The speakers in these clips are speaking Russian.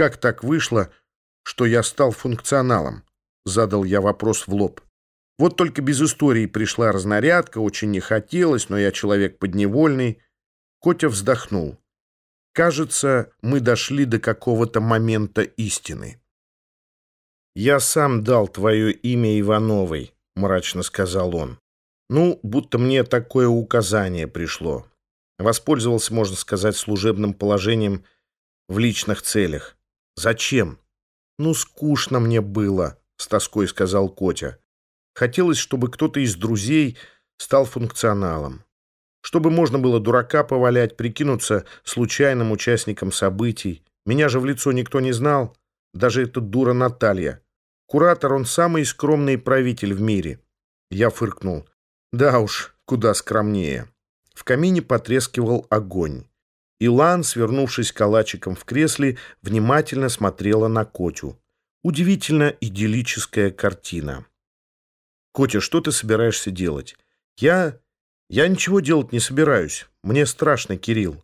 Как так вышло, что я стал функционалом? Задал я вопрос в лоб. Вот только без истории пришла разнарядка, очень не хотелось, но я человек подневольный. Котя вздохнул. Кажется, мы дошли до какого-то момента истины. «Я сам дал твое имя Ивановой», — мрачно сказал он. «Ну, будто мне такое указание пришло. Воспользовался, можно сказать, служебным положением в личных целях. Зачем? Ну, скучно мне было, с тоской сказал Котя. Хотелось, чтобы кто-то из друзей стал функционалом. Чтобы можно было дурака повалять, прикинуться случайным участником событий. Меня же в лицо никто не знал, даже эта дура Наталья. Куратор, он самый скромный правитель в мире. Я фыркнул. Да уж, куда скромнее. В камине потрескивал огонь. Илан, свернувшись калачиком в кресле, внимательно смотрела на Котю. Удивительно идиллическая картина. «Котя, что ты собираешься делать?» «Я... я ничего делать не собираюсь. Мне страшно, Кирилл.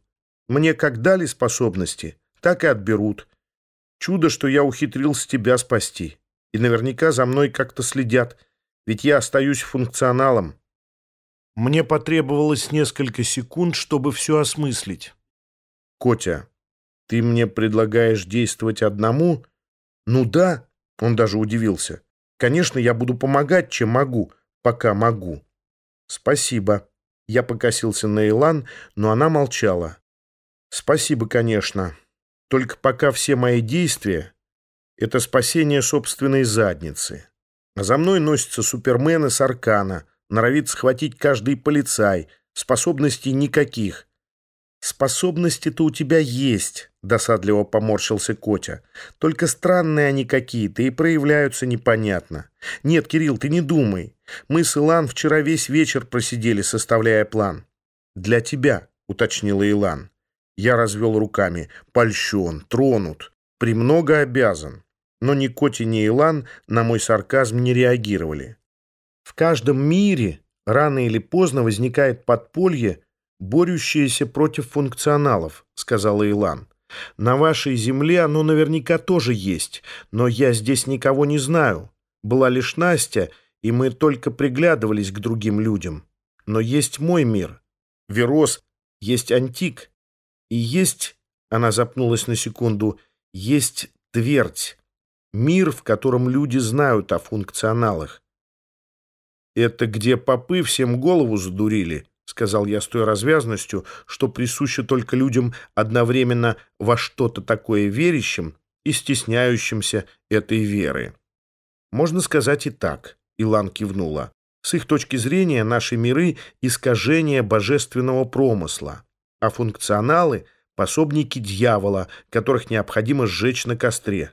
Мне как дали способности, так и отберут. Чудо, что я ухитрился тебя спасти. И наверняка за мной как-то следят, ведь я остаюсь функционалом. Мне потребовалось несколько секунд, чтобы все осмыслить. «Котя, ты мне предлагаешь действовать одному?» «Ну да», — он даже удивился. «Конечно, я буду помогать, чем могу, пока могу». «Спасибо». Я покосился на Илан, но она молчала. «Спасибо, конечно. Только пока все мои действия — это спасение собственной задницы. А за мной носятся супермены с аркана — норовит схватить каждый полицай, способностей никаких. «Способности-то у тебя есть», — досадливо поморщился Котя. «Только странные они какие-то и проявляются непонятно. Нет, Кирилл, ты не думай. Мы с Илан вчера весь вечер просидели, составляя план». «Для тебя», — уточнила Илан. Я развел руками. «Польщен, тронут, премного обязан». Но ни Котя, ни Илан на мой сарказм не реагировали. В каждом мире рано или поздно возникает подполье, борющееся против функционалов, сказала Илан. На вашей земле оно наверняка тоже есть, но я здесь никого не знаю. Была лишь Настя, и мы только приглядывались к другим людям. Но есть мой мир. Верос, есть Антик. И есть, она запнулась на секунду, есть Твердь. Мир, в котором люди знают о функционалах. «Это где попы всем голову задурили», — сказал я с той развязностью, что присуще только людям одновременно во что-то такое верящим и стесняющимся этой веры. «Можно сказать и так», — Илан кивнула. «С их точки зрения наши миры — искажение божественного промысла, а функционалы — пособники дьявола, которых необходимо сжечь на костре».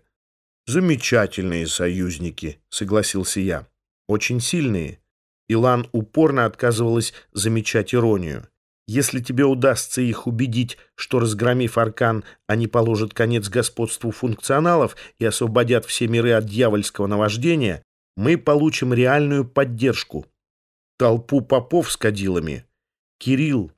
«Замечательные союзники», — согласился я. «Очень сильные». Илан упорно отказывалась замечать иронию. Если тебе удастся их убедить, что, разгромив Аркан, они положат конец господству функционалов и освободят все миры от дьявольского наваждения, мы получим реальную поддержку. Толпу попов с кадилами. Кирилл,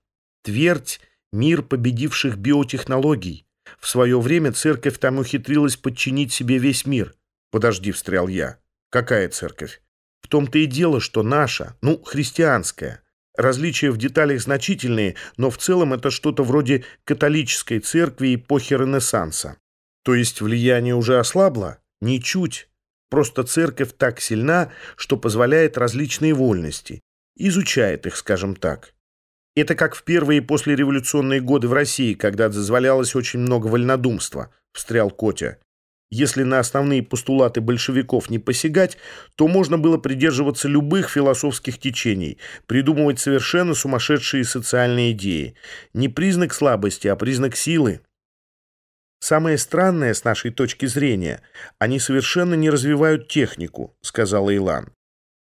твердь — мир победивших биотехнологий. В свое время церковь там ухитрилась подчинить себе весь мир. Подожди, встрял я. Какая церковь? В том-то и дело, что наша, ну, христианская. Различия в деталях значительные, но в целом это что-то вроде католической церкви эпохи Ренессанса. То есть влияние уже ослабло? Ничуть. Просто церковь так сильна, что позволяет различные вольности. Изучает их, скажем так. Это как в первые послереволюционные годы в России, когда дозволялось очень много вольнодумства, встрял Котя. Если на основные постулаты большевиков не посягать, то можно было придерживаться любых философских течений, придумывать совершенно сумасшедшие социальные идеи. Не признак слабости, а признак силы. «Самое странное, с нашей точки зрения, они совершенно не развивают технику», — сказала Илан.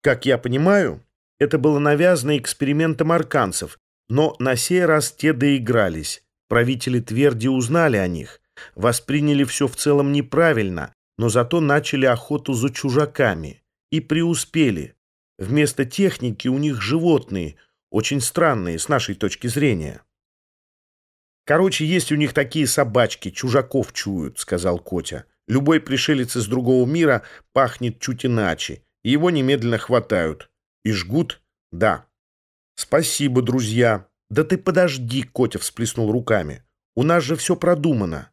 «Как я понимаю, это было навязано экспериментом арканцев, но на сей раз те доигрались. Правители Тверди узнали о них» восприняли все в целом неправильно, но зато начали охоту за чужаками и преуспели. Вместо техники у них животные, очень странные с нашей точки зрения. Короче, есть у них такие собачки, чужаков чуют, сказал Котя. Любой пришелец из другого мира пахнет чуть иначе, и его немедленно хватают. И жгут? Да. Спасибо, друзья. Да ты подожди, Котя всплеснул руками. У нас же все продумано.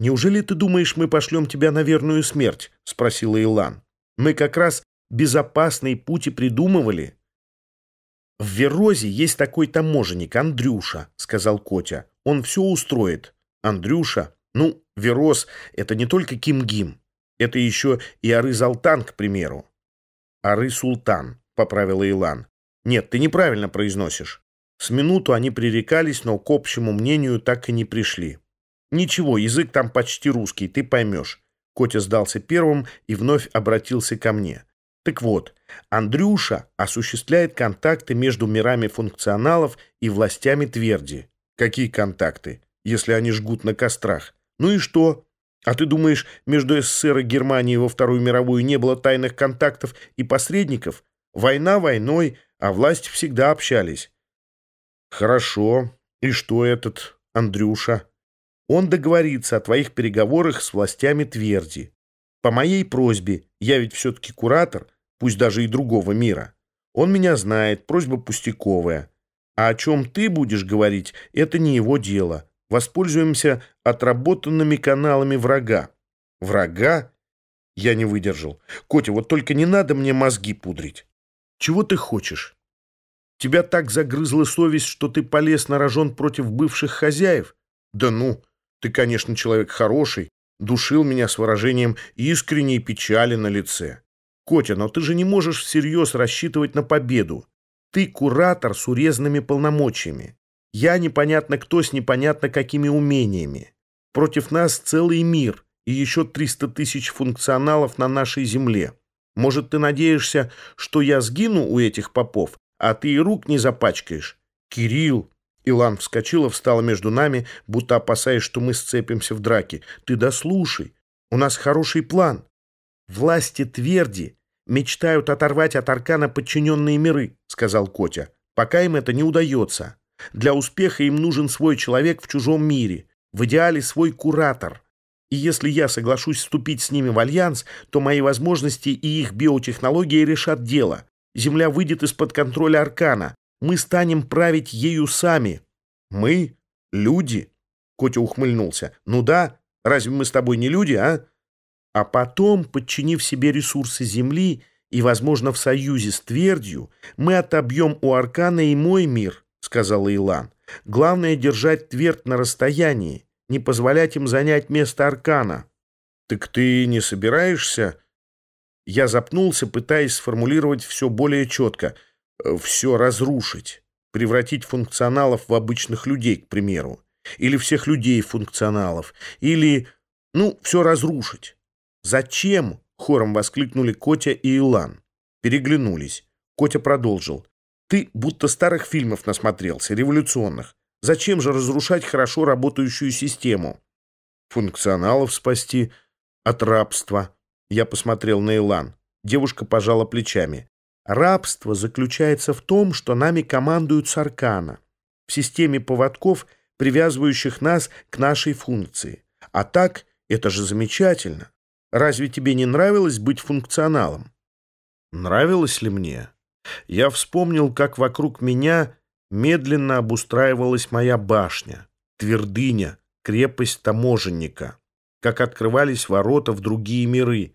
«Неужели ты думаешь, мы пошлем тебя на верную смерть?» — спросила Илан. «Мы как раз безопасные пути придумывали». «В Верозе есть такой таможенник, Андрюша», — сказал Котя. «Он все устроит». «Андрюша? Ну, Вероз — это не только Кимгим. Это еще и Ары-Залтан, к примеру». «Ары-Султан», — поправила Илан. «Нет, ты неправильно произносишь». С минуту они пререкались, но к общему мнению так и не пришли. «Ничего, язык там почти русский, ты поймешь». Котя сдался первым и вновь обратился ко мне. Так вот, Андрюша осуществляет контакты между мирами функционалов и властями Тверди. Какие контакты, если они жгут на кострах? Ну и что? А ты думаешь, между СССР и Германией во Вторую мировую не было тайных контактов и посредников? Война войной, а власти всегда общались. Хорошо. И что этот Андрюша? Он договорится о твоих переговорах с властями Тверди. По моей просьбе, я ведь все-таки куратор, пусть даже и другого мира. Он меня знает, просьба пустяковая. А о чем ты будешь говорить, это не его дело. Воспользуемся отработанными каналами врага. Врага? Я не выдержал. Котя, вот только не надо мне мозги пудрить. Чего ты хочешь? Тебя так загрызла совесть, что ты полез на рожон против бывших хозяев? Да ну, ты, конечно, человек хороший, душил меня с выражением искренней печали на лице. Котя, но ты же не можешь всерьез рассчитывать на победу. Ты куратор с урезанными полномочиями. Я непонятно кто с непонятно какими умениями. Против нас целый мир и еще 300 тысяч функционалов на нашей земле. Может, ты надеешься, что я сгину у этих попов, а ты и рук не запачкаешь? Кирилл, Илан вскочила, встала между нами, будто опасаясь, что мы сцепимся в драке. «Ты дослушай. У нас хороший план. Власти Тверди мечтают оторвать от Аркана подчиненные миры», — сказал Котя. «Пока им это не удается. Для успеха им нужен свой человек в чужом мире. В идеале свой куратор. И если я соглашусь вступить с ними в альянс, то мои возможности и их биотехнологии решат дело. Земля выйдет из-под контроля Аркана. Мы станем править ею сами. Мы? Люди? Котя ухмыльнулся. Ну да, разве мы с тобой не люди, а? А потом, подчинив себе ресурсы Земли и, возможно, в союзе с Твердью, мы отобьем у Аркана и мой мир, сказал Илан. Главное — держать Твердь на расстоянии, не позволять им занять место Аркана. Так ты не собираешься? Я запнулся, пытаясь сформулировать все более четко — все разрушить, превратить функционалов в обычных людей, к примеру, или всех людей функционалов, или, ну, все разрушить. «Зачем?» — хором воскликнули Котя и Илан. Переглянулись. Котя продолжил. «Ты будто старых фильмов насмотрелся, революционных. Зачем же разрушать хорошо работающую систему?» «Функционалов спасти от рабства». Я посмотрел на Илан. Девушка пожала плечами. Рабство заключается в том, что нами командуют Саркана, в системе поводков, привязывающих нас к нашей функции. А так, это же замечательно. Разве тебе не нравилось быть функционалом? Нравилось ли мне? Я вспомнил, как вокруг меня медленно обустраивалась моя башня, твердыня, крепость таможенника, как открывались ворота в другие миры,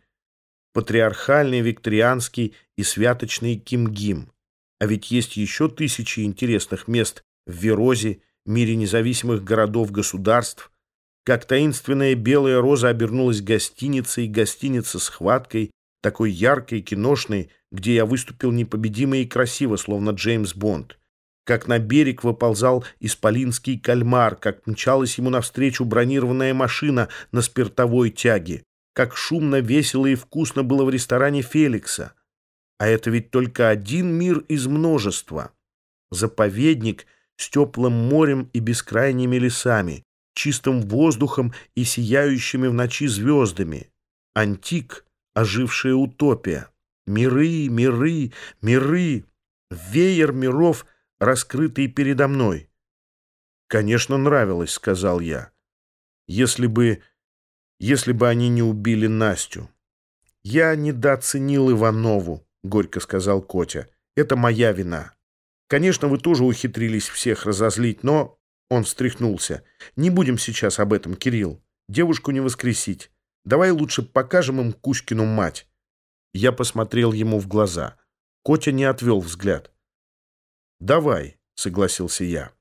патриархальный, викторианский и святочный Кимгим. А ведь есть еще тысячи интересных мест в Верозе, мире независимых городов-государств. Как таинственная белая роза обернулась гостиницей, гостиница с хваткой, такой яркой, киношной, где я выступил непобедимо и красиво, словно Джеймс Бонд. Как на берег выползал исполинский кальмар, как мчалась ему навстречу бронированная машина на спиртовой тяге как шумно, весело и вкусно было в ресторане Феликса. А это ведь только один мир из множества. Заповедник с теплым морем и бескрайними лесами, чистым воздухом и сияющими в ночи звездами. Антик, ожившая утопия. Миры, миры, миры. Веер миров, раскрытый передо мной. «Конечно, нравилось», — сказал я. «Если бы... если бы они не убили Настю». «Я недооценил Иванову», — горько сказал Котя. «Это моя вина. Конечно, вы тоже ухитрились всех разозлить, но...» Он встряхнулся. «Не будем сейчас об этом, Кирилл. Девушку не воскресить. Давай лучше покажем им Кузькину мать». Я посмотрел ему в глаза. Котя не отвел взгляд. «Давай», — согласился я.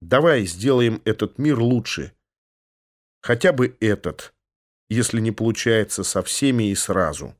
«Давай сделаем этот мир лучше. Хотя бы этот, если не получается со всеми и сразу».